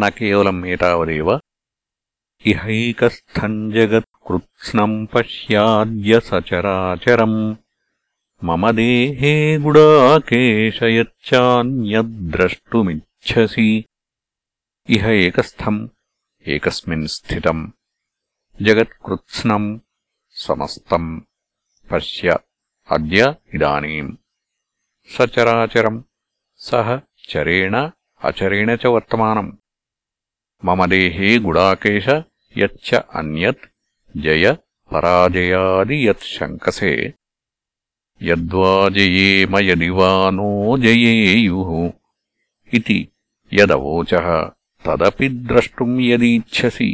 न केवलम् एतावदेव इहैकस्थम् जगत्कृत्स्नम् पश्याद्य सचराचरम् मम देहे गुडाकेशयच्चान्यद्द्रष्टुमिच्छसि इह एकस्थम् एकस्मिन् स्थितम् जगत्कृत्स्नम् समस्तम् पश्य अद्य इदानीम् सचराचरम् सः चरेण अचरेण च वर्तमानम् మమ దేహే గుడాకేశ యచ్చ అన్యత్ జయ పరాజయాది యత్ శంకసే యద్వా జయేమ యదివా నో జయేయు ఇది యదవోచ తదపి ద్రష్టుం యదీచ్ఛసి